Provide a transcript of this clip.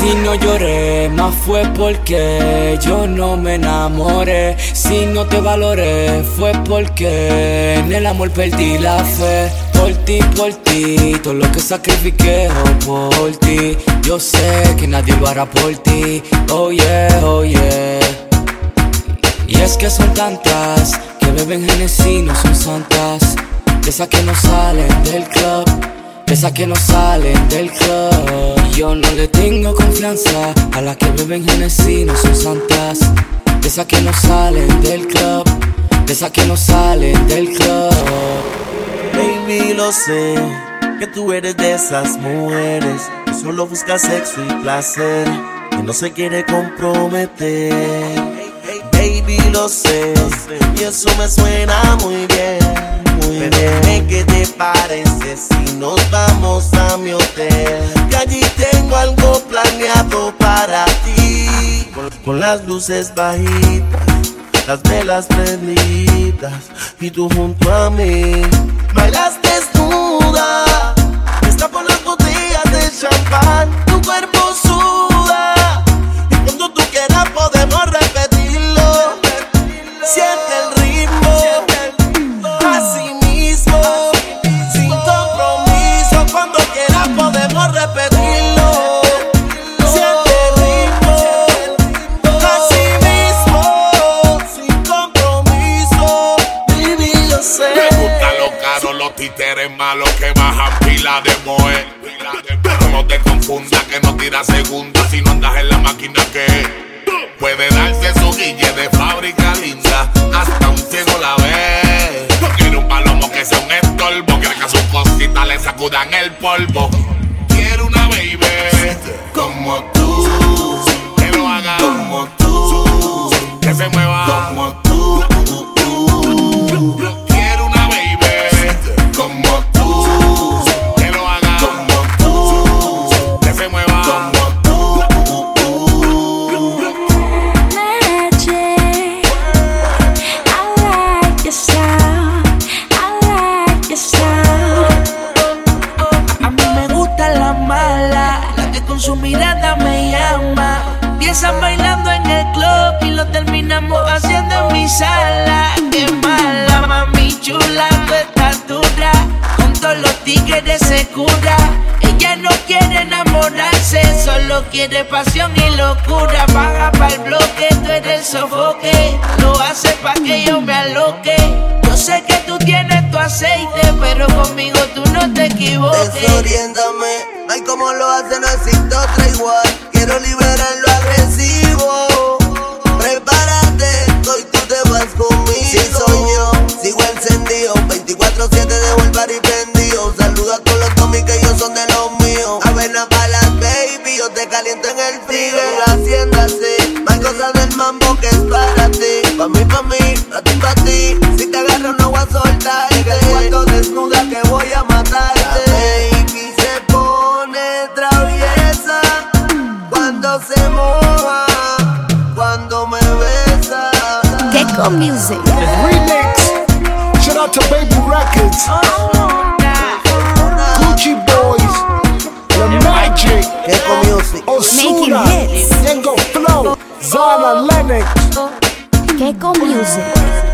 Si no lloré, más fue porque yo no me enamoré. Si no te valoré, fue porque en el amor perdí la fe. Por ti, por ti, todo lo que sacrifiqué oh, por ti. Yo sé que nadie lo hará por ti. Oh yeah, oh yeah. Y es que son tantas que beben Genesis, no son santas. Esas que no salen del club, esas que no salen del club. Yo no le tengo confianza a las que beben Genesis, no son santas. Esas que no salen del club, esas que no salen del club. Baby, lo sé, que tú eres de esas mujeres que solo busca sexo y placer y no se quiere comprometer. Baby, lo sé, y eso me suena muy bien. Bien. ¿qué te parece si nos vamos a mi hotel? Que allí tengo algo planeado para ti. Con, con las luces bajitas, las velas prendidas y tú junto a mí. Bailas desnuda, los títeres malos que bajan pila de moe. Pero no te confundas que no tira segunda si no andas en la máquina que puede darse su guille de fábrica linda. Hasta un ciego la ve. No quiere un palomo que sea un estorbo, quiere que a sus cositas le sacudan el polvo. Quiero una baby como tú, que lo haga como tú, que se mueva como tú. Empiezan bailando en el club y lo terminamos haciendo en mi sala. Qué mala, mami chula, tu estatura. Con todos los tigres se cura. Ella no quiere enamorarse, solo quiere pasión y locura. Baja para el bloque, tú eres el sofoque. Lo hace pa' que yo me aloque. Yo sé que tú tienes tu aceite, pero conmigo tú no te equivoques. Desoriéntame, ay como lo hace, no existe otra igual. Quiero liberar lo agresivo. Prepárate, hoy tú te vas conmigo. Si soy yo, sigo encendido. 24-7 dejo el party prendido. Saluda a todos los tomis que ellos son de los míos. Avena para las baby, yo te caliento en el frío. Haciéndase, más cosas del mambo que es para ti. Pa' mí, pa' mí, se moja, cuando me besa. Gecko Music. Remix. Shout out to Baby Records. Gucci Boys. The Magic. Gecko Music. Making Osuna. hits. Yengo Flow. Zana Lennox. Gecko Music.